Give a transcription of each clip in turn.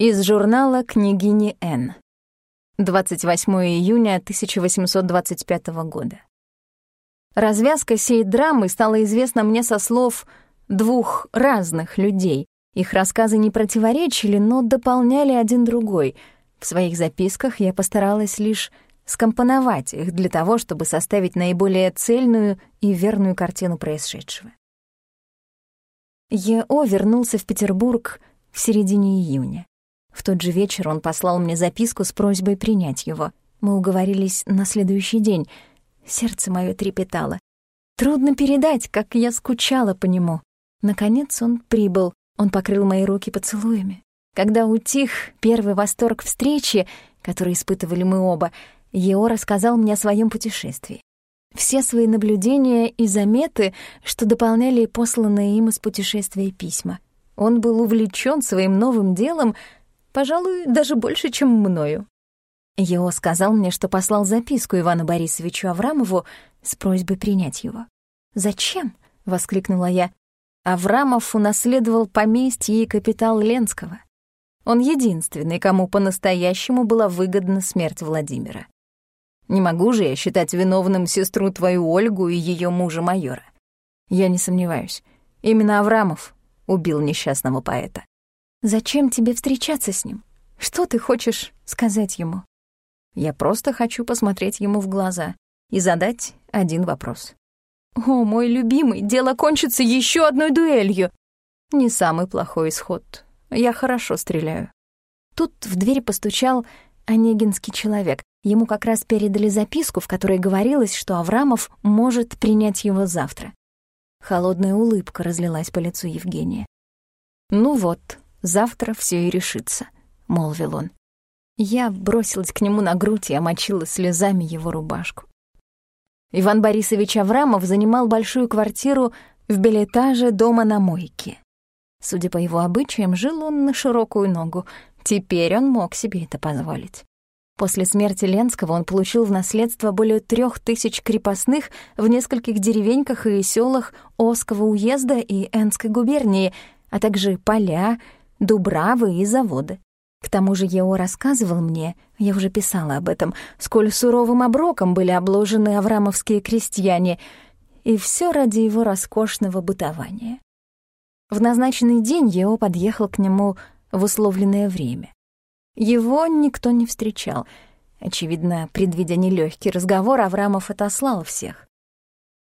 Из журнала «Княгини Н». 28 июня 1825 года. Развязка сей драмы стала известна мне со слов двух разных людей. Их рассказы не противоречили, но дополняли один другой. В своих записках я постаралась лишь скомпоновать их для того, чтобы составить наиболее цельную и верную картину происшедшего. Е.О. вернулся в Петербург в середине июня. В тот же вечер он послал мне записку с просьбой принять его. Мы уговорились на следующий день. Сердце мое трепетало. Трудно передать, как я скучала по нему. Наконец он прибыл. Он покрыл мои руки поцелуями. Когда утих первый восторг встречи, который испытывали мы оба, Ео рассказал мне о своем путешествии. Все свои наблюдения и заметы, что дополняли посланные им из путешествия письма. Он был увлечен своим новым делом — Пожалуй, даже больше, чем мною. Ео сказал мне, что послал записку Ивану Борисовичу Аврамову с просьбой принять его. «Зачем?» — воскликнула я. Аврамов унаследовал поместье и капитал Ленского. Он единственный, кому по-настоящему была выгодна смерть Владимира. Не могу же я считать виновным сестру твою Ольгу и ее мужа майора. Я не сомневаюсь. Именно Аврамов убил несчастного поэта. Зачем тебе встречаться с ним? Что ты хочешь сказать ему? Я просто хочу посмотреть ему в глаза и задать один вопрос. О, мой любимый, дело кончится еще одной дуэлью. Не самый плохой исход. Я хорошо стреляю. Тут в дверь постучал онегинский человек. Ему как раз передали записку, в которой говорилось, что Аврамов может принять его завтра. Холодная улыбка разлилась по лицу Евгения. «Ну вот», Завтра все и решится», — молвил он. Я бросилась к нему на грудь и омочила слезами его рубашку. Иван Борисович Аврамов занимал большую квартиру в билетаже дома на мойке. Судя по его обычаям, жил он на широкую ногу. Теперь он мог себе это позволить. После смерти Ленского он получил в наследство более трех тысяч крепостных в нескольких деревеньках и селах Оского уезда и Энской губернии, а также поля, дубравы и заводы. К тому же Ео рассказывал мне, я уже писала об этом, сколь суровым оброком были обложены аврамовские крестьяне, и все ради его роскошного бытования. В назначенный день Ео подъехал к нему в условленное время. Его никто не встречал. Очевидно, предвидя нелегкий разговор, Аврамов отослал всех.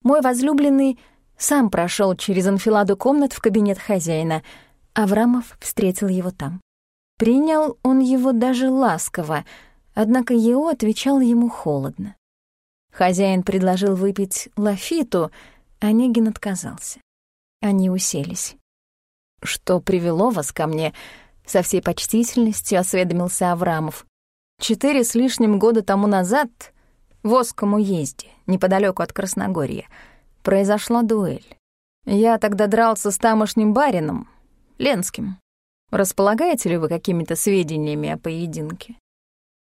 Мой возлюбленный сам прошел через анфиладу комнат в кабинет хозяина — Аврамов встретил его там. Принял он его даже ласково, однако Ео отвечал ему холодно. Хозяин предложил выпить лафиту, а Негин отказался. Они уселись. «Что привело вас ко мне?» — со всей почтительностью осведомился Аврамов. «Четыре с лишним года тому назад в Оском уезде, неподалеку от Красногорья, произошла дуэль. Я тогда дрался с тамошним барином, Ленским. Располагаете ли вы какими-то сведениями о поединке?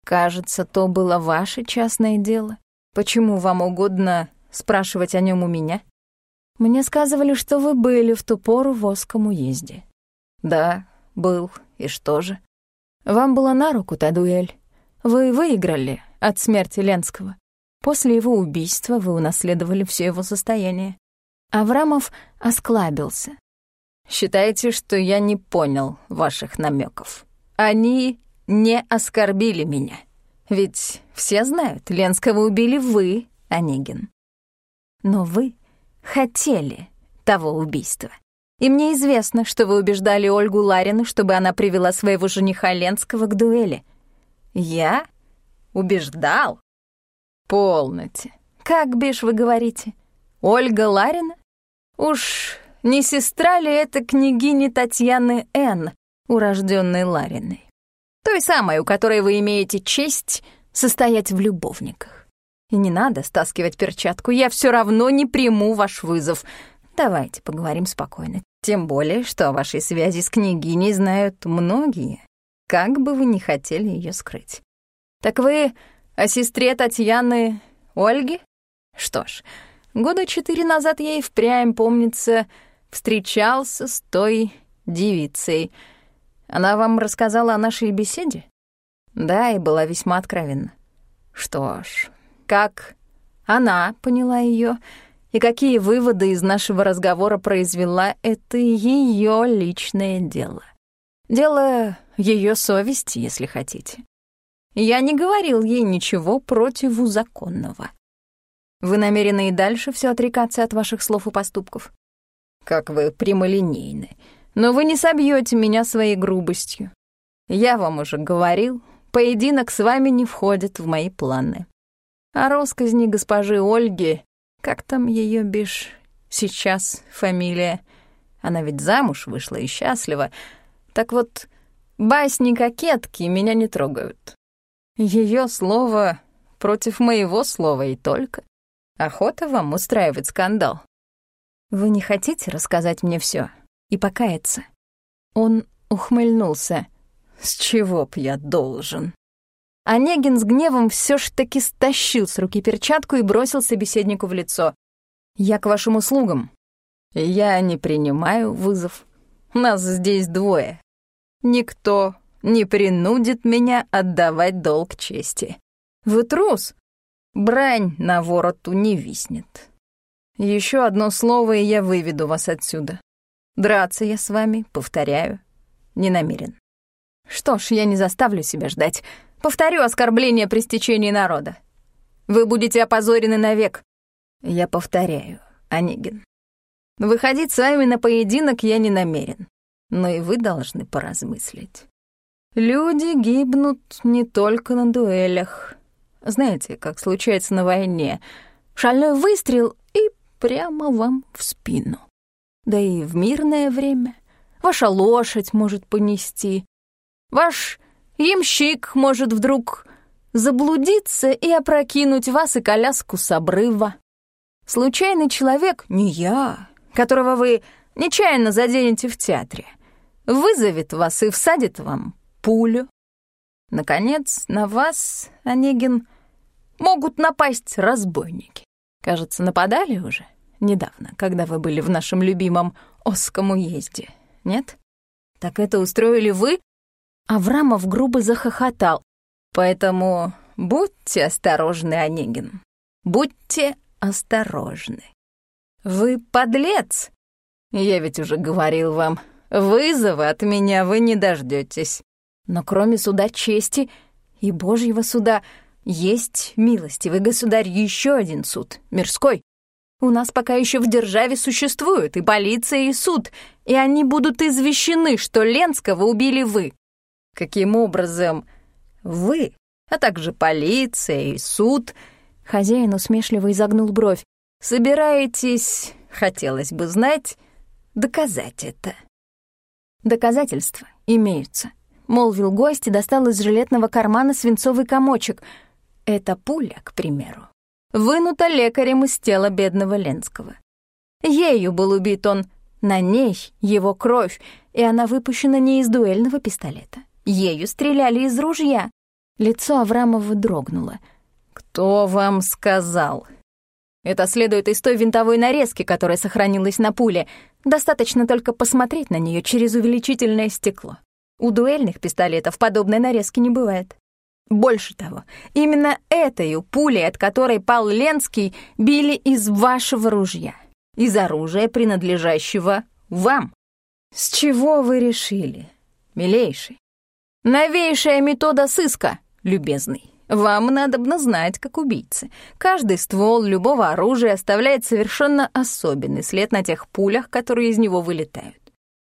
Кажется, то было ваше частное дело. Почему вам угодно спрашивать о нем у меня? Мне сказывали, что вы были в ту пору в Оском уезде. Да, был. И что же? Вам было на руку та дуэль. Вы выиграли от смерти Ленского. После его убийства вы унаследовали все его состояние. Аврамов осклабился. Считаете, что я не понял ваших намеков. Они не оскорбили меня. Ведь все знают, Ленского убили вы, Онегин. Но вы хотели того убийства. И мне известно, что вы убеждали Ольгу Ларину, чтобы она привела своего жениха Ленского к дуэли. Я? Убеждал? Полноте. Как бишь вы говорите? Ольга Ларина? Уж не сестра ли это княгини Татьяны Н., урожденной Лариной? Той самой, у которой вы имеете честь состоять в любовниках. И не надо стаскивать перчатку, я все равно не приму ваш вызов. Давайте поговорим спокойно. Тем более, что о вашей связи с княгиней знают многие, как бы вы ни хотели ее скрыть. Так вы о сестре Татьяны Ольги? Что ж, года четыре назад и впрямь, помнится, встречался с той девицей. Она вам рассказала о нашей беседе? Да, и была весьма откровенна. Что ж, как она поняла ее и какие выводы из нашего разговора произвела, это ее личное дело. Дело ее совести, если хотите. Я не говорил ей ничего противузаконного. Вы намерены и дальше все отрекаться от ваших слов и поступков? Как вы прямолинейны. Но вы не собьете меня своей грубостью. Я вам уже говорил, поединок с вами не входит в мои планы. А росказни госпожи Ольги, как там ее бишь сейчас фамилия, она ведь замуж вышла и счастлива, так вот, басни-кокетки меня не трогают. Ее слово против моего слова и только. Охота вам устраивать скандал. Вы не хотите рассказать мне все и покаяться? Он ухмыльнулся. С чего б я должен? Онегин с гневом все ж таки стащил с руки перчатку и бросил собеседнику в лицо. «Я к вашим услугам. Я не принимаю вызов. Нас здесь двое. Никто не принудит меня отдавать долг чести. Вы трус? Брань на вороту не виснет. Еще одно слово, и я выведу вас отсюда. Драться я с вами, повторяю, не намерен. Что ж, я не заставлю себя ждать. Повторю оскорбление при стечении народа. Вы будете опозорены навек. Я повторяю, Онегин. Выходить с вами на поединок я не намерен но и вы должны поразмыслить. Люди гибнут не только на дуэлях. Знаете, как случается на войне. Шальной выстрел и прямо вам в спину. Да и в мирное время ваша лошадь может понести. Ваш ямщик может вдруг заблудиться и опрокинуть вас и коляску с обрыва. Случайный человек, не я, которого вы нечаянно заденете в театре, вызовет вас и всадит вам пулю. Наконец, на вас, Онегин, могут напасть разбойники. Кажется, нападали уже недавно, когда вы были в нашем любимом Осском уезде, нет? Так это устроили вы? Аврамов грубо захохотал. Поэтому будьте осторожны, Онегин. Будьте осторожны. Вы подлец. Я ведь уже говорил вам, Вызова от меня вы не дождетесь. Но кроме суда чести и Божьего суда есть милостивый государь еще один суд, мирской. У нас пока еще в державе существуют и полиция, и суд, и они будут извещены, что Ленского убили вы. Каким образом вы, а также полиция и суд, хозяин усмешливо изогнул бровь, собираетесь, хотелось бы знать, доказать это. «Доказательства имеются», — молвил гость и достал из жилетного кармана свинцовый комочек. «Это пуля, к примеру, вынута лекарем из тела бедного Ленского. Ею был убит он, на ней его кровь, и она выпущена не из дуэльного пистолета. Ею стреляли из ружья». Лицо Аврамова дрогнуло. «Кто вам сказал?» Это следует из той винтовой нарезки, которая сохранилась на пуле. Достаточно только посмотреть на нее через увеличительное стекло. У дуэльных пистолетов подобной нарезки не бывает. Больше того, именно этой пулей, от которой пал Ленский, били из вашего ружья. Из оружия, принадлежащего вам. С чего вы решили, милейший? Новейшая метода сыска, любезный. Вам надобно знать, как убийцы. Каждый ствол любого оружия оставляет совершенно особенный след на тех пулях, которые из него вылетают.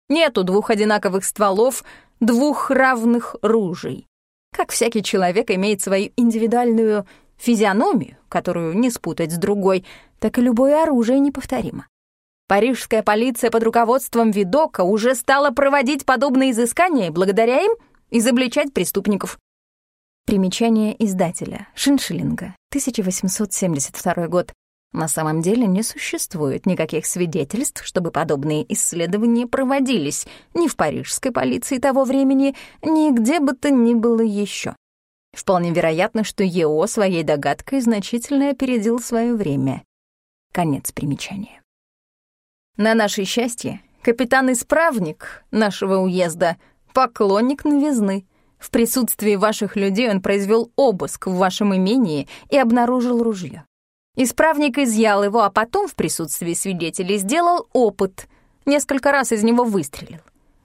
Нету двух одинаковых стволов, двух равных ружей. Как всякий человек имеет свою индивидуальную физиономию, которую не спутать с другой, так и любое оружие неповторимо. Парижская полиция под руководством Видока уже стала проводить подобные изыскания и благодаря им изобличать преступников. Примечание издателя. Шиншиллинга. 1872 год. На самом деле не существует никаких свидетельств, чтобы подобные исследования проводились ни в парижской полиции того времени, ни где бы то ни было еще. Вполне вероятно, что ЕО своей догадкой значительно опередил свое время. Конец примечания. На наше счастье, капитан-исправник нашего уезда поклонник новизны. В присутствии ваших людей он произвел обыск в вашем имении и обнаружил ружье. Исправник изъял его, а потом в присутствии свидетелей сделал опыт. Несколько раз из него выстрелил.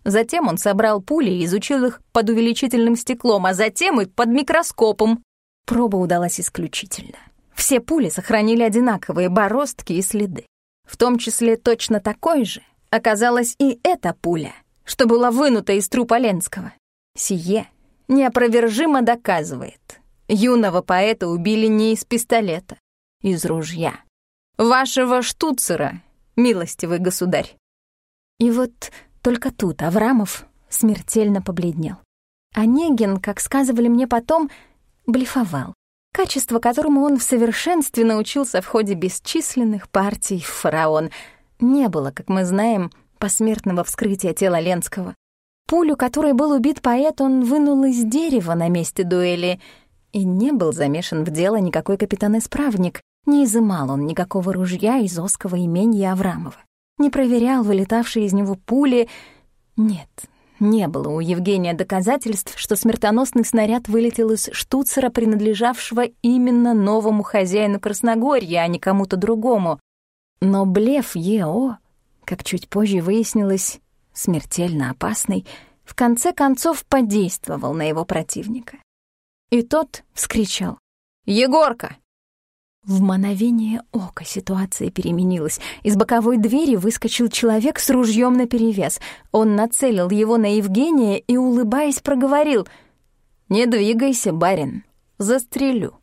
Затем он собрал пули и изучил их под увеличительным стеклом, а затем и под микроскопом. Проба удалась исключительно. Все пули сохранили одинаковые бороздки и следы. В том числе точно такой же оказалась и эта пуля, что была вынута из трупа Ленского. Сие неопровержимо доказывает. Юного поэта убили не из пистолета, из ружья. Вашего штуцера, милостивый государь. И вот только тут Аврамов смертельно побледнел. Онегин, как сказывали мне потом, блефовал. Качество, которому он в совершенстве научился в ходе бесчисленных партий «Фараон», не было, как мы знаем, посмертного вскрытия тела Ленского. Пулю, которой был убит поэт, он вынул из дерева на месте дуэли, и не был замешан в дело никакой капитан-исправник, не изымал он никакого ружья из Оского имения Аврамова, не проверял вылетавшие из него пули. Нет, не было у Евгения доказательств, что смертоносный снаряд вылетел из штуцера, принадлежавшего именно новому хозяину Красногорья, а не кому-то другому. Но блеф ЕО, как чуть позже выяснилось, смертельно опасный, в конце концов подействовал на его противника. И тот вскричал «Егорка, в мановение ока ситуация переменилась. Из боковой двери выскочил человек с ружьем наперевес. Он нацелил его на Евгения и, улыбаясь, проговорил «Не двигайся, барин, застрелю».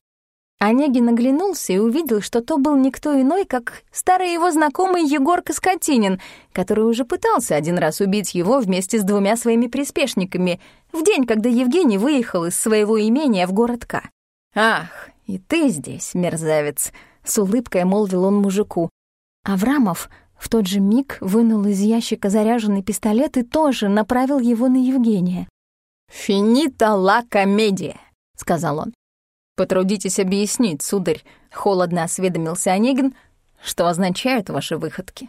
Онегин оглянулся и увидел, что то был никто иной, как старый его знакомый Егорка Скотинин, который уже пытался один раз убить его вместе с двумя своими приспешниками в день, когда Евгений выехал из своего имения в город К. Ах, «И ты здесь, мерзавец!» — с улыбкой молвил он мужику. Аврамов в тот же миг вынул из ящика заряженный пистолет и тоже направил его на Евгения. «Финита ла комедия», — сказал он. «Потрудитесь объяснить, сударь», — холодно осведомился Онегин, «что означают ваши выходки».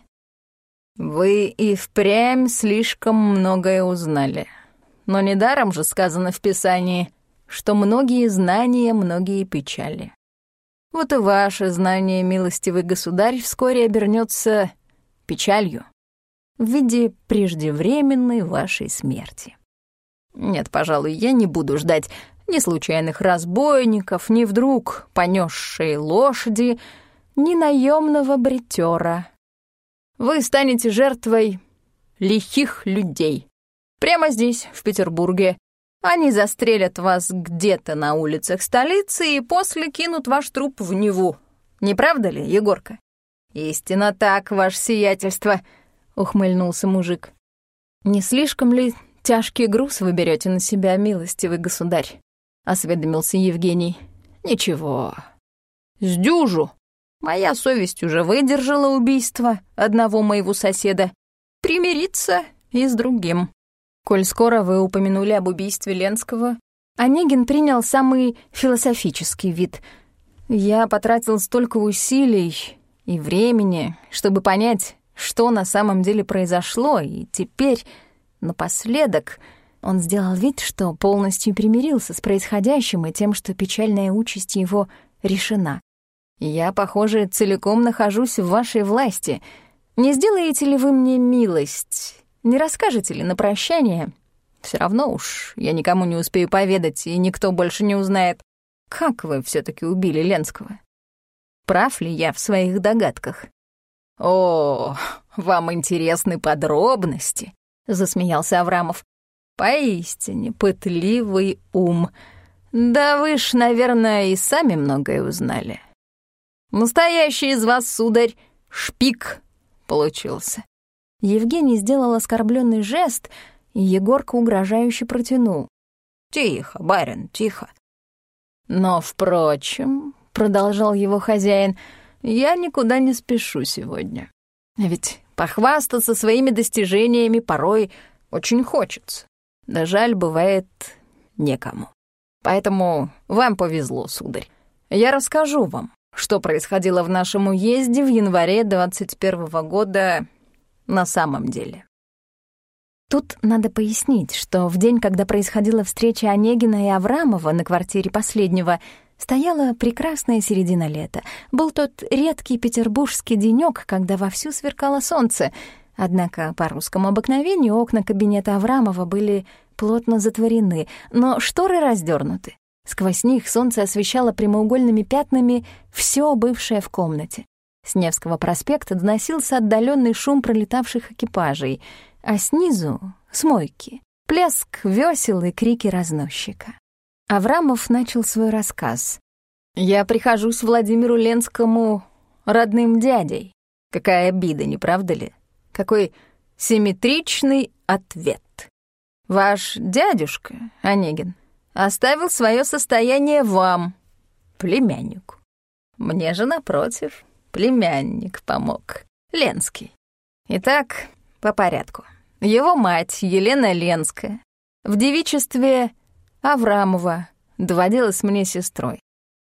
«Вы и впрямь слишком многое узнали. Но недаром же сказано в Писании — что многие знания, многие печали. Вот и ваше знание, милостивый государь, вскоре обернется печалью в виде преждевременной вашей смерти. Нет, пожалуй, я не буду ждать ни случайных разбойников, ни вдруг понесшей лошади, ни наемного бретера. Вы станете жертвой лихих людей. Прямо здесь, в Петербурге, они застрелят вас где-то на улицах столицы и после кинут ваш труп в Неву. Не правда ли, Егорка? Истинно так, ваше сиятельство, ухмыльнулся мужик. Не слишком ли тяжкий груз вы берете на себя, милостивый государь? осведомился Евгений. Ничего. С дюжу. Моя совесть уже выдержала убийство одного моего соседа. Примириться и с другим. Коль скоро вы упомянули об убийстве Ленского, Онегин принял самый философический вид. Я потратил столько усилий и времени, чтобы понять, что на самом деле произошло, и теперь, напоследок, он сделал вид, что полностью примирился с происходящим и тем, что печальная участь его решена. Я, похоже, целиком нахожусь в вашей власти. Не сделаете ли вы мне милость не расскажете ли на прощание? Все равно уж я никому не успею поведать, и никто больше не узнает, как вы все таки убили Ленского. Прав ли я в своих догадках? «О, вам интересны подробности», — засмеялся Аврамов. «Поистине пытливый ум. Да вы ж, наверное, и сами многое узнали. Настоящий из вас, сударь, шпик получился. Евгений сделал оскорбленный жест, и Егорка угрожающе протянул. «Тихо, барин, тихо». «Но, впрочем», — продолжал его хозяин, — «я никуда не спешу сегодня. Ведь похвастаться своими достижениями порой очень хочется. Да жаль, бывает некому. Поэтому вам повезло, сударь. Я расскажу вам, что происходило в нашем уезде в январе 21 -го года на самом деле. Тут надо пояснить, что в день, когда происходила встреча Онегина и Аврамова на квартире последнего, стояла прекрасная середина лета. Был тот редкий петербургский денёк, когда вовсю сверкало солнце. Однако по русскому обыкновению окна кабинета Аврамова были плотно затворены, но шторы раздернуты. Сквозь них солнце освещало прямоугольными пятнами все бывшее в комнате. С Невского проспекта доносился отдаленный шум пролетавших экипажей, а снизу — с плеск весел и крики разносчика. Аврамов начал свой рассказ. «Я прихожусь Владимиру Ленскому родным дядей. Какая обида, не правда ли? Какой симметричный ответ. Ваш дядюшка, Онегин, оставил свое состояние вам, племяннику. Мне же, напротив, племянник помог, Ленский. Итак, по порядку. Его мать, Елена Ленская, в девичестве Аврамова доводилась мне сестрой.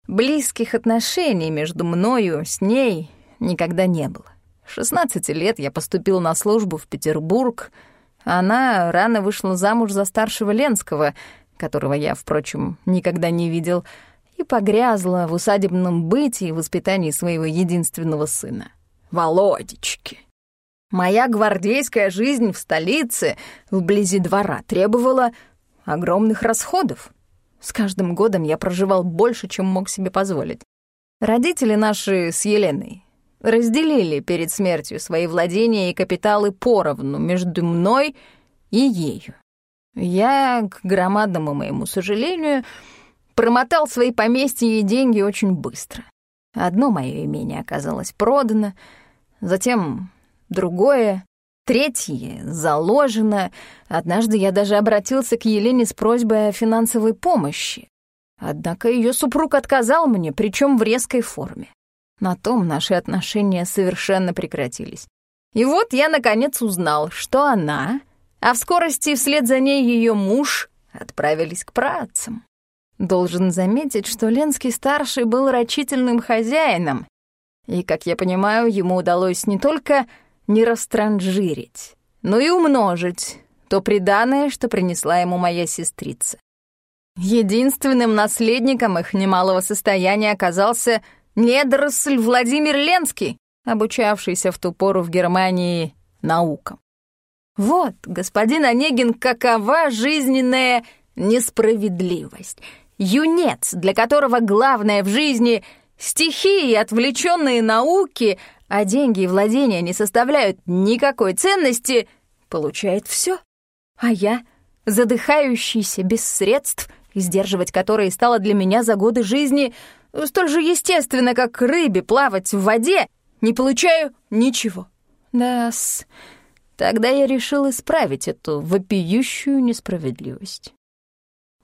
Близких отношений между мною с ней никогда не было. 16 лет я поступил на службу в Петербург. Она рано вышла замуж за старшего Ленского, которого я, впрочем, никогда не видел, и погрязла в усадебном быте и воспитании своего единственного сына — Володечки. Моя гвардейская жизнь в столице, вблизи двора, требовала огромных расходов. С каждым годом я проживал больше, чем мог себе позволить. Родители наши с Еленой разделили перед смертью свои владения и капиталы поровну между мной и ею. Я, к громадному моему сожалению, промотал свои поместья и деньги очень быстро. Одно мое имение оказалось продано, затем другое, третье заложено. Однажды я даже обратился к Елене с просьбой о финансовой помощи. Однако ее супруг отказал мне, причем в резкой форме. На том наши отношения совершенно прекратились. И вот я наконец узнал, что она, а в скорости вслед за ней ее муж, отправились к працам. Должен заметить, что Ленский-старший был рачительным хозяином, и, как я понимаю, ему удалось не только не растранжирить, но и умножить то преданное, что принесла ему моя сестрица. Единственным наследником их немалого состояния оказался недоросль Владимир Ленский, обучавшийся в ту пору в Германии наукам. Вот, господин Онегин, какова жизненная несправедливость. Юнец, для которого главное в жизни — стихии, отвлеченные науки, а деньги и владения не составляют никакой ценности, получает все. А я, задыхающийся без средств, сдерживать которые стало для меня за годы жизни — столь же естественно, как рыбе плавать в воде, не получаю ничего. Да-с, тогда я решил исправить эту вопиющую несправедливость.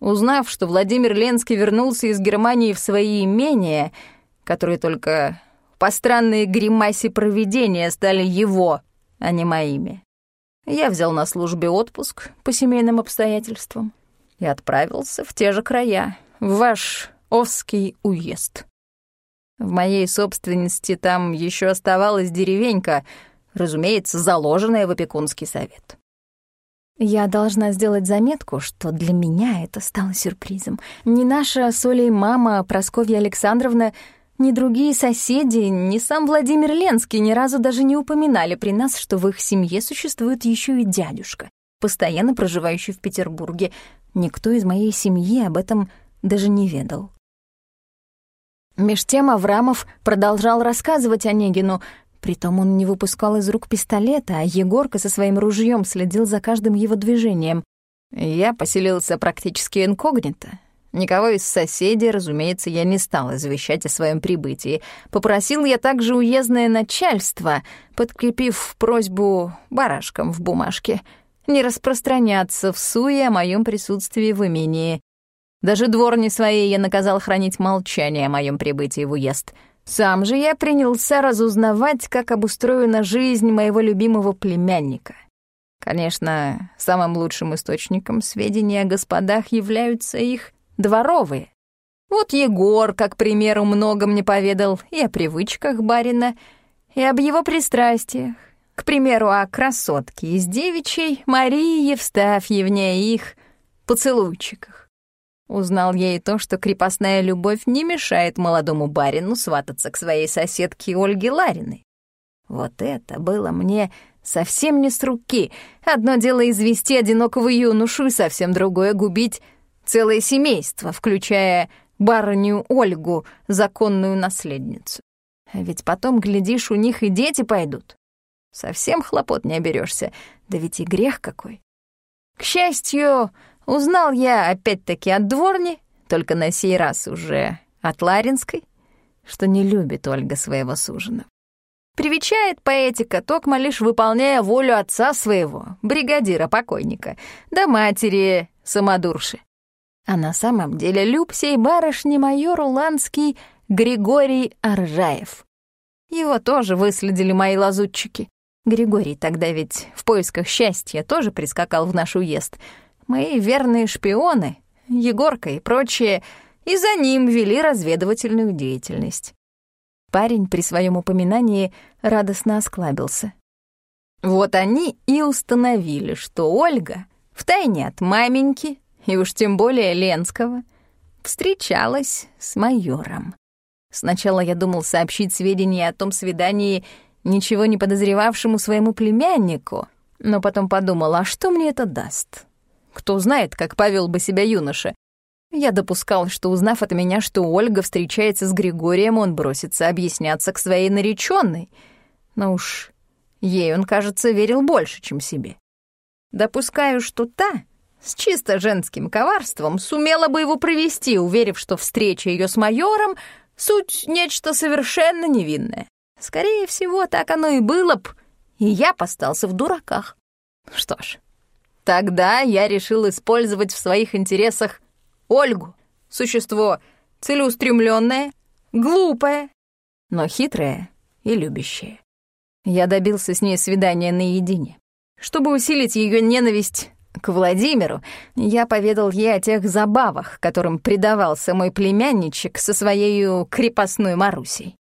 Узнав, что Владимир Ленский вернулся из Германии в свои имения, которые только по странной гримасе проведения стали его, а не моими, я взял на службе отпуск по семейным обстоятельствам и отправился в те же края, в ваш Овский уезд. В моей собственности там еще оставалась деревенька, разумеется, заложенная в опекунский совет. Я должна сделать заметку, что для меня это стало сюрпризом. Ни наша с Олей мама Просковья Александровна, ни другие соседи, ни сам Владимир Ленский ни разу даже не упоминали при нас, что в их семье существует еще и дядюшка, постоянно проживающий в Петербурге. Никто из моей семьи об этом даже не ведал. Меж тем Аврамов продолжал рассказывать Онегину, притом он не выпускал из рук пистолета, а Егорка со своим ружьем следил за каждым его движением. Я поселился практически инкогнито. Никого из соседей, разумеется, я не стал извещать о своем прибытии. Попросил я также уездное начальство, подкрепив просьбу барашкам в бумажке, не распространяться в суе о моем присутствии в имении. Даже дворни своей я наказал хранить молчание о моем прибытии в уезд. Сам же я принялся разузнавать, как обустроена жизнь моего любимого племянника. Конечно, самым лучшим источником сведений о господах являются их дворовые. Вот Егор, как примеру, много мне поведал и о привычках барина, и об его пристрастиях. К примеру, о красотке из девичьей Марии Евстафьевне и их поцелуйчиках. Узнал я и то, что крепостная любовь не мешает молодому барину свататься к своей соседке Ольге Лариной. Вот это было мне совсем не с руки. Одно дело извести одинокого юношу, и совсем другое — губить целое семейство, включая барыню Ольгу, законную наследницу. А ведь потом, глядишь, у них и дети пойдут. Совсем хлопот не оберешься, да ведь и грех какой. К счастью, узнал я опять-таки от дворни, только на сей раз уже от Ларинской, что не любит Ольга своего суженого. Привечает поэтика, токмо лишь выполняя волю отца своего, бригадира покойника, да матери самодурши. А на самом деле люб сей барышни майор Уланский Григорий Аржаев. Его тоже выследили мои лазутчики. Григорий тогда ведь в поисках счастья тоже прискакал в наш уезд. Мои верные шпионы, Егорка и прочие, и за ним вели разведывательную деятельность. Парень при своем упоминании радостно осклабился. Вот они и установили, что Ольга, втайне от маменьки, и уж тем более Ленского, встречалась с майором. Сначала я думал сообщить сведения о том свидании ничего не подозревавшему своему племяннику, но потом подумал, а что мне это даст? Кто знает, как повел бы себя юноша, я допускал, что, узнав от меня, что Ольга встречается с Григорием, он бросится объясняться к своей нареченной. Но уж ей он, кажется, верил больше, чем себе. Допускаю, что та, с чисто женским коварством, сумела бы его провести, уверив, что встреча ее с майором — суть нечто совершенно невинное. Скорее всего, так оно и было б, и я постался в дураках. Что ж, тогда я решил использовать в своих интересах Ольгу. Существо целеустремленное, глупое, но хитрое и любящее. Я добился с ней свидания наедине. Чтобы усилить ее ненависть к Владимиру, я поведал ей о тех забавах, которым предавался мой племянничек со своей крепостной Марусей.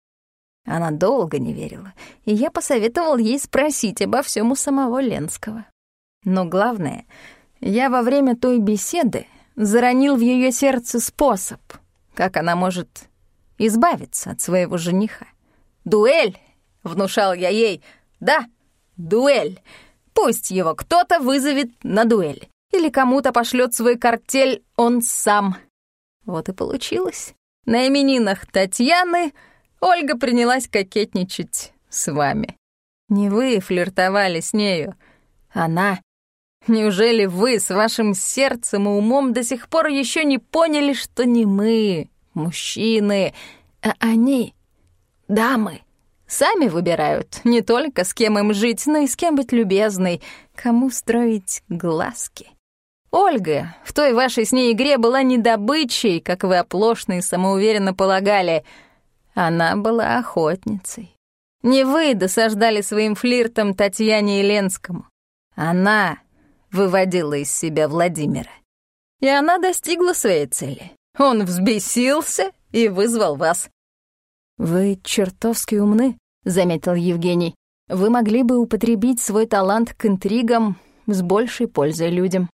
Она долго не верила, и я посоветовал ей спросить обо всем у самого Ленского. Но главное, я во время той беседы заронил в ее сердце способ, как она может избавиться от своего жениха. «Дуэль!» — внушал я ей. «Да, дуэль! Пусть его кто-то вызовет на дуэль. Или кому-то пошлет свой картель он сам». Вот и получилось. На именинах Татьяны Ольга принялась кокетничать с вами. Не вы флиртовали с нею, она Неужели вы с вашим сердцем и умом до сих пор еще не поняли, что не мы, мужчины, а они, дамы, сами выбирают не только с кем им жить, но и с кем быть любезной, кому строить глазки? Ольга в той вашей с ней игре была не добычей, как вы оплошно и самоуверенно полагали. Она была охотницей. Не вы досаждали своим флиртом Татьяне Еленскому. Она выводила из себя Владимира. И она достигла своей цели. Он взбесился и вызвал вас. «Вы чертовски умны», — заметил Евгений. «Вы могли бы употребить свой талант к интригам с большей пользой людям».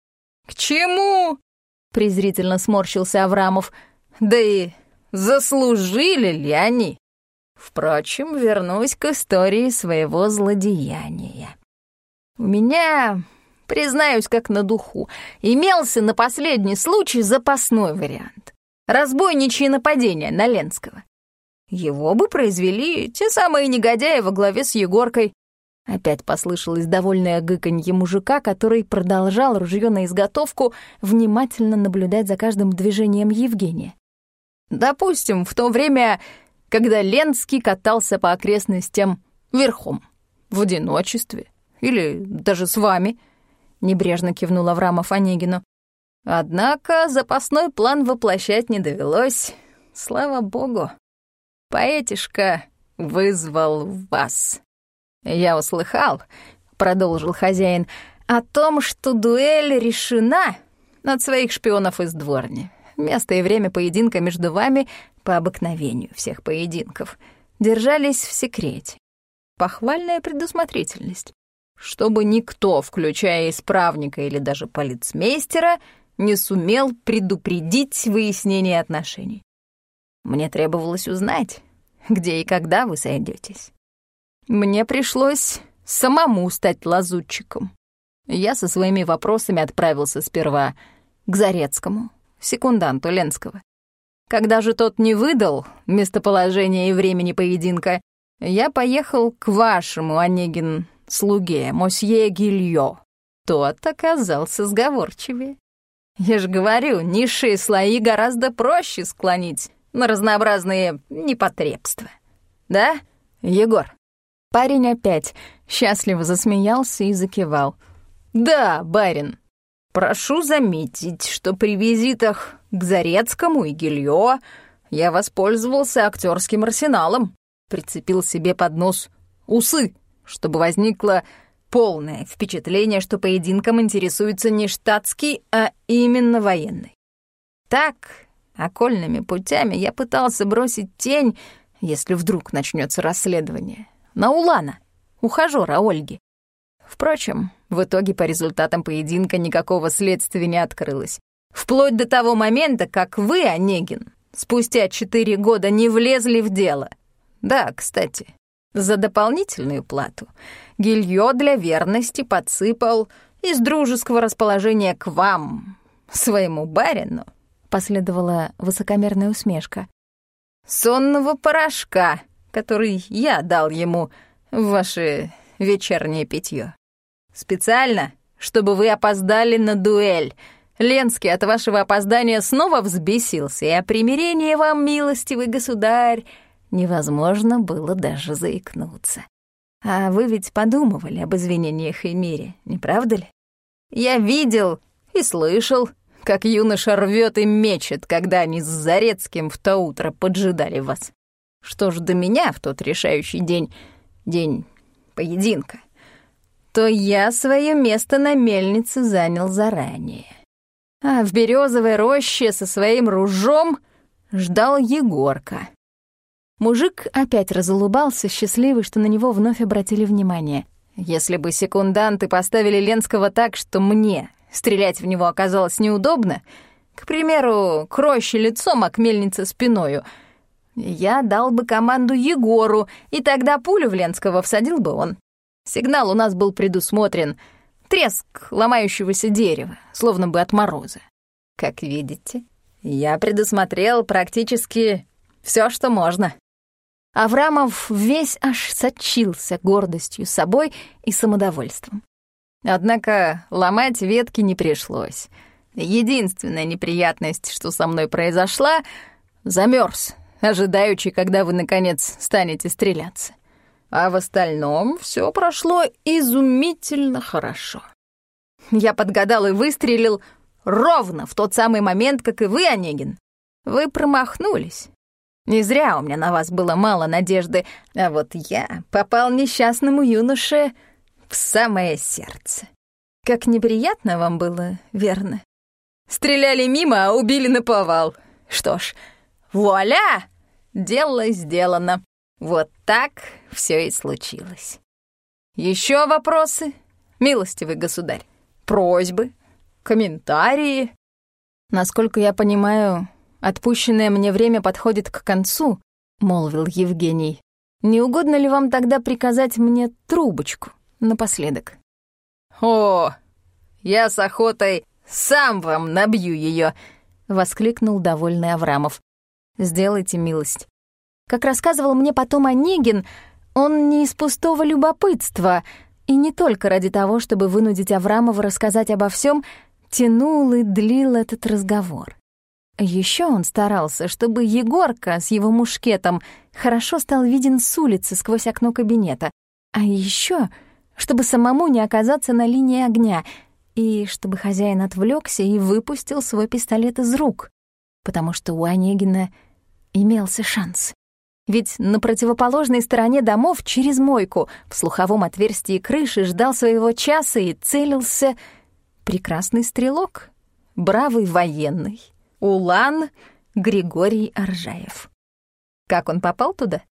«К чему?» — презрительно сморщился Аврамов. «Да и заслужили ли они?» Впрочем, вернусь к истории своего злодеяния. У меня Признаюсь, как на духу. Имелся на последний случай запасной вариант. Разбойничье нападение на Ленского. Его бы произвели те самые негодяи во главе с Егоркой. Опять послышалось довольное гыканье мужика, который продолжал ружье на изготовку, внимательно наблюдать за каждым движением Евгения. Допустим, в то время, когда Ленский катался по окрестностям верхом, в одиночестве или даже с вами — небрежно кивнул Аврамов Онегину. Однако запасной план воплощать не довелось. Слава богу. Поэтишка вызвал вас. Я услыхал, продолжил хозяин, о том, что дуэль решена от своих шпионов из дворни. Место и время поединка между вами по обыкновению всех поединков держались в секрете. похвальная предусмотрительность. Чтобы никто, включая исправника или даже полицмейстера, не сумел предупредить выяснение отношений. Мне требовалось узнать, где и когда вы сойдетесь. Мне пришлось самому стать лазутчиком. Я со своими вопросами отправился сперва к Зарецкому, секунданту Ленского. Когда же тот не выдал местоположение и времени поединка, я поехал к вашему, Онегин, слуге, мосье Гильо. Тот оказался сговорчивее. Я же говорю, низшие слои гораздо проще склонить на разнообразные непотребства. Да, Егор? Парень опять счастливо засмеялся и закивал. «Да, барин. Прошу заметить, что при визитах к Зарецкому и Гильо я воспользовался актерским арсеналом, прицепил себе под нос усы, чтобы возникло полное впечатление, что поединком интересуется не штатский, а именно военный. Так, окольными путями я пытался бросить тень, если вдруг начнется расследование, на Улана, ухажёра Ольги. Впрочем, в итоге по результатам поединка никакого следствия не открылось. Вплоть до того момента, как вы, Онегин, спустя четыре года не влезли в дело. Да, кстати, за дополнительную плату Гильё для верности подсыпал из дружеского расположения к вам, своему барину, последовала высокомерная усмешка. Сонного порошка, который я дал ему в ваше вечернее питье. Специально, чтобы вы опоздали на дуэль. Ленский от вашего опоздания снова взбесился, и о примирении вам, милостивый государь, невозможно было даже заикнуться. А вы ведь подумывали об извинениях и мире, не правда ли? Я видел и слышал, как юноша рвет и мечет, когда они с Зарецким в то утро поджидали вас. Что ж до меня в тот решающий день, день поединка, то я свое место на мельнице занял заранее. А в березовой роще со своим ружом ждал Егорка. Мужик опять разулыбался, счастливый, что на него вновь обратили внимание. Если бы секунданты поставили Ленского так, что мне стрелять в него оказалось неудобно, к примеру, к роще лицом, а к мельнице спиною, я дал бы команду Егору, и тогда пулю в Ленского всадил бы он. Сигнал у нас был предусмотрен. Треск ломающегося дерева, словно бы от мороза. Как видите, я предусмотрел практически все, что можно. Аврамов весь аж сочился гордостью собой и самодовольством. Однако ломать ветки не пришлось. Единственная неприятность, что со мной произошла, замерз, ожидаючи, когда вы, наконец, станете стреляться. А в остальном все прошло изумительно хорошо. Я подгадал и выстрелил ровно в тот самый момент, как и вы, Онегин. Вы промахнулись. Не зря у меня на вас было мало надежды, а вот я попал несчастному юноше в самое сердце. Как неприятно вам было, верно? Стреляли мимо, а убили на повал. Что ж, вуаля! Дело сделано. Вот так все и случилось. Еще вопросы, милостивый государь? Просьбы? Комментарии? Насколько я понимаю, отпущенное мне время подходит к концу, молвил Евгений. Не угодно ли вам тогда приказать мне трубочку напоследок? О, я с охотой сам вам набью ее, воскликнул довольный Аврамов. Сделайте милость. Как рассказывал мне потом Онегин, он не из пустого любопытства, и не только ради того, чтобы вынудить Аврамова рассказать обо всем, тянул и длил этот разговор. Еще он старался, чтобы Егорка с его мушкетом хорошо стал виден с улицы сквозь окно кабинета, а еще, чтобы самому не оказаться на линии огня, и чтобы хозяин отвлекся и выпустил свой пистолет из рук, потому что у Онегина имелся шанс. Ведь на противоположной стороне домов через мойку в слуховом отверстии крыши ждал своего часа и целился прекрасный стрелок, бравый военный, Улан Григорий Аржаев. Как он попал туда?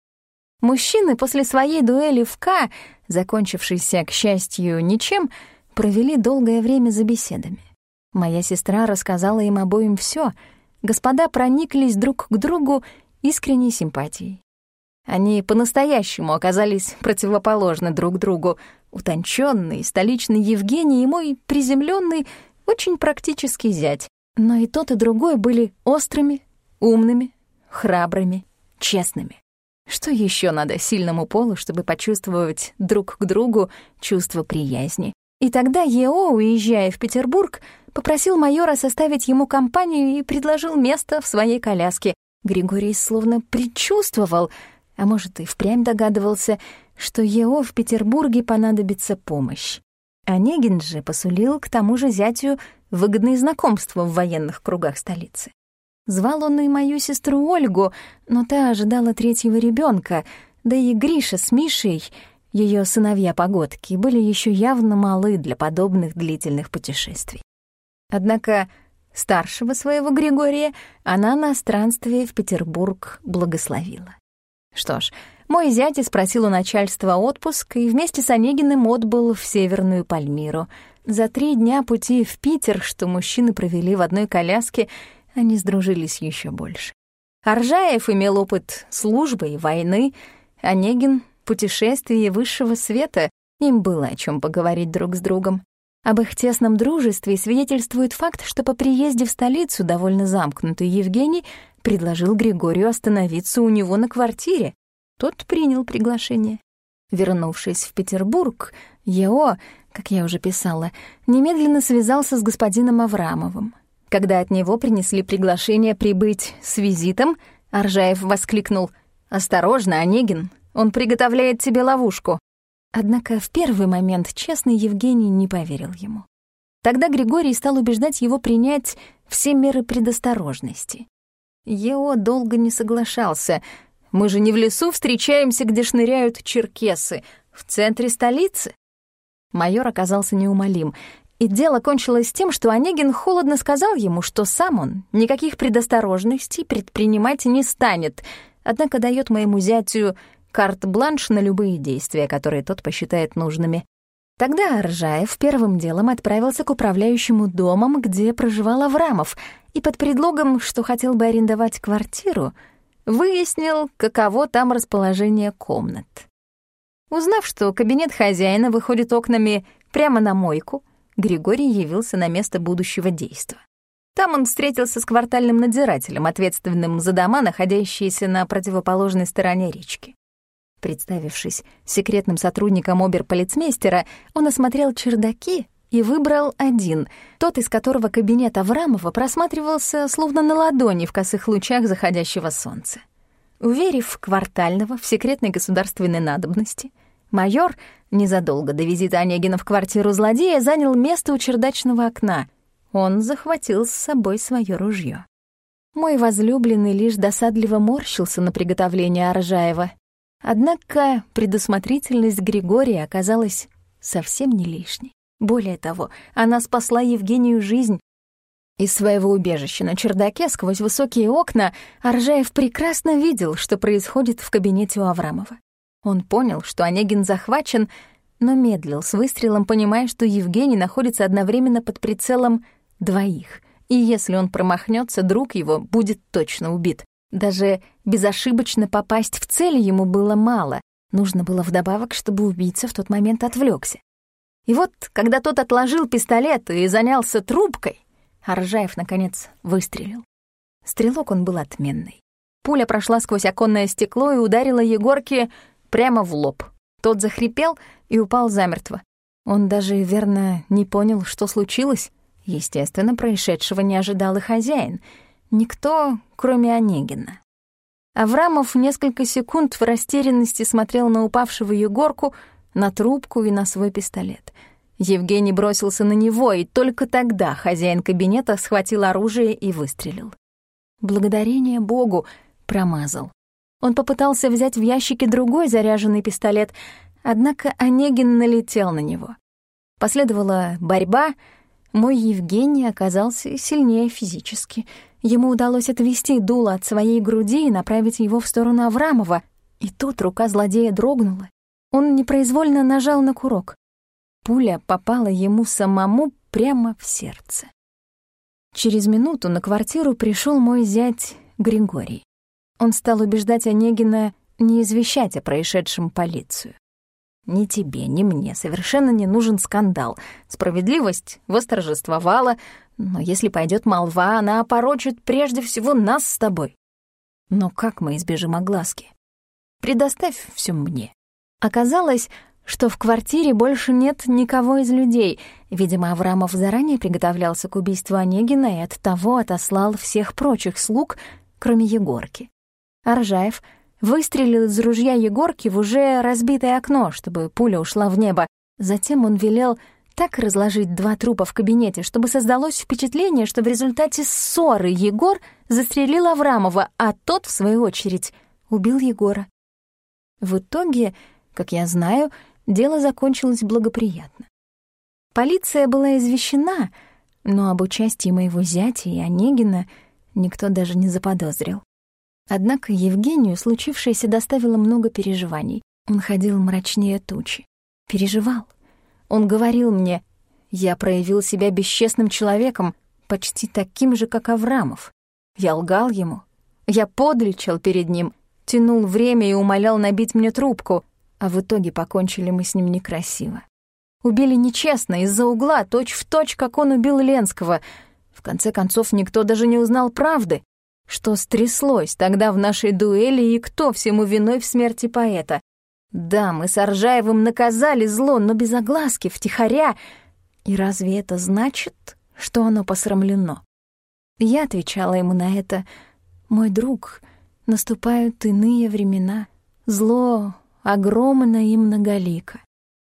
Мужчины после своей дуэли в К, закончившейся, к счастью, ничем, провели долгое время за беседами. Моя сестра рассказала им обоим все. Господа прониклись друг к другу искренней симпатией. Они по-настоящему оказались противоположны друг другу. Утонченный столичный Евгений и мой приземленный, очень практический зять. Но и тот, и другой были острыми, умными, храбрыми, честными. Что еще надо сильному полу, чтобы почувствовать друг к другу чувство приязни? И тогда Ео, уезжая в Петербург, попросил майора составить ему компанию и предложил место в своей коляске. Григорий словно предчувствовал, а может и впрямь догадывался, что Ео в Петербурге понадобится помощь. Онегин же посулил к тому же зятю выгодные знакомства в военных кругах столицы. Звал он и мою сестру Ольгу, но та ожидала третьего ребенка, да и Гриша с Мишей, ее сыновья-погодки, были еще явно малы для подобных длительных путешествий. Однако старшего своего Григория она на странстве в Петербург благословила. Что ж, мой зять спросил у начальства отпуск и вместе с Онегиным отбыл в Северную Пальмиру. За три дня пути в Питер, что мужчины провели в одной коляске, они сдружились еще больше. Аржаев имел опыт службы и войны, Онегин — путешествия высшего света, им было о чем поговорить друг с другом. Об их тесном дружестве свидетельствует факт, что по приезде в столицу довольно замкнутый Евгений предложил Григорию остановиться у него на квартире. Тот принял приглашение. Вернувшись в Петербург, Ео, как я уже писала, немедленно связался с господином Аврамовым. Когда от него принесли приглашение прибыть с визитом, Аржаев воскликнул «Осторожно, Онегин, он приготовляет тебе ловушку». Однако в первый момент честный Евгений не поверил ему. Тогда Григорий стал убеждать его принять все меры предосторожности. Ео долго не соглашался. «Мы же не в лесу встречаемся, где шныряют черкесы, в центре столицы». Майор оказался неумолим, и дело кончилось тем, что Онегин холодно сказал ему, что сам он никаких предосторожностей предпринимать не станет, однако дает моему зятю карт-бланш на любые действия, которые тот посчитает нужными. Тогда Аржаев первым делом отправился к управляющему домом, где проживал Аврамов, и под предлогом, что хотел бы арендовать квартиру, выяснил, каково там расположение комнат. Узнав, что кабинет хозяина выходит окнами прямо на мойку, Григорий явился на место будущего действа. Там он встретился с квартальным надзирателем, ответственным за дома, находящиеся на противоположной стороне речки. Представившись секретным сотрудником оберполицмейстера, он осмотрел чердаки и выбрал один, тот, из которого кабинет Аврамова просматривался словно на ладони в косых лучах заходящего солнца. Уверив квартального в секретной государственной надобности, майор, незадолго до визита Онегина в квартиру злодея, занял место у чердачного окна. Он захватил с собой свое ружье. Мой возлюбленный лишь досадливо морщился на приготовление Аржаева — Однако предусмотрительность Григория оказалась совсем не лишней. Более того, она спасла Евгению жизнь. Из своего убежища на чердаке сквозь высокие окна Аржаев прекрасно видел, что происходит в кабинете у Аврамова. Он понял, что Онегин захвачен, но медлил с выстрелом, понимая, что Евгений находится одновременно под прицелом двоих, и если он промахнется, друг его будет точно убит. Даже безошибочно попасть в цель ему было мало. Нужно было вдобавок, чтобы убийца в тот момент отвлекся. И вот, когда тот отложил пистолет и занялся трубкой, Аржаев, наконец, выстрелил. Стрелок он был отменный. Пуля прошла сквозь оконное стекло и ударила Егорке прямо в лоб. Тот захрипел и упал замертво. Он даже верно не понял, что случилось. Естественно, происшедшего не ожидал и хозяин — Никто, кроме Онегина. Аврамов несколько секунд в растерянности смотрел на упавшего Егорку, на трубку и на свой пистолет. Евгений бросился на него, и только тогда хозяин кабинета схватил оружие и выстрелил. Благодарение Богу промазал. Он попытался взять в ящике другой заряженный пистолет, однако Онегин налетел на него. Последовала борьба, мой Евгений оказался сильнее физически — Ему удалось отвести дуло от своей груди и направить его в сторону Аврамова, И тут рука злодея дрогнула. Он непроизвольно нажал на курок. Пуля попала ему самому прямо в сердце. Через минуту на квартиру пришел мой зять Григорий. Он стал убеждать Онегина не извещать о происшедшем полицию. Ни тебе, ни мне совершенно не нужен скандал. Справедливость восторжествовала, но если пойдет молва, она опорочит прежде всего нас с тобой. Но как мы избежим огласки? Предоставь все мне. Оказалось, что в квартире больше нет никого из людей. Видимо, Аврамов заранее приготовлялся к убийству Онегина и оттого отослал всех прочих слуг, кроме Егорки. Аржаев выстрелил из ружья Егорки в уже разбитое окно, чтобы пуля ушла в небо. Затем он велел так разложить два трупа в кабинете, чтобы создалось впечатление, что в результате ссоры Егор застрелил Аврамова, а тот, в свою очередь, убил Егора. В итоге, как я знаю, дело закончилось благоприятно. Полиция была извещена, но об участии моего зятя и Онегина никто даже не заподозрил. Однако Евгению случившееся доставило много переживаний. Он ходил мрачнее тучи. Переживал. Он говорил мне, я проявил себя бесчестным человеком, почти таким же, как Аврамов. Я лгал ему. Я подлечил перед ним, тянул время и умолял набить мне трубку, а в итоге покончили мы с ним некрасиво. Убили нечестно, из-за угла, точь-в-точь, точь, как он убил Ленского. В конце концов, никто даже не узнал правды. Что стряслось тогда в нашей дуэли и кто всему виной в смерти поэта? Да, мы с Аржаевым наказали зло, но без огласки, втихаря. И разве это значит, что оно посрамлено? Я отвечала ему на это. «Мой друг, наступают иные времена. Зло огромно и многолико.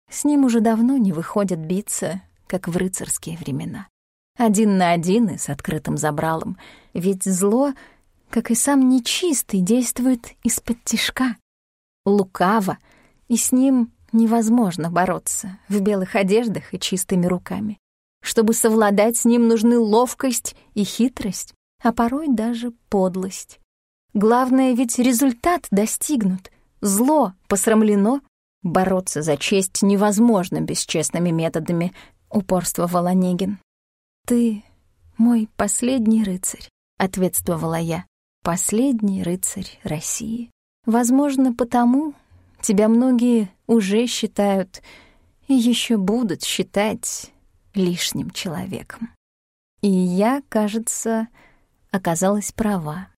С ним уже давно не выходят биться, как в рыцарские времена один на один и с открытым забралом. Ведь зло, как и сам нечистый, действует из-под тишка, лукаво, и с ним невозможно бороться в белых одеждах и чистыми руками. Чтобы совладать с ним, нужны ловкость и хитрость, а порой даже подлость. Главное ведь результат достигнут, зло посрамлено, бороться за честь невозможно бесчестными методами, упорствовал Онегин. «Ты мой последний рыцарь», — ответствовала я. «Последний рыцарь России. Возможно, потому тебя многие уже считают и еще будут считать лишним человеком». И я, кажется, оказалась права.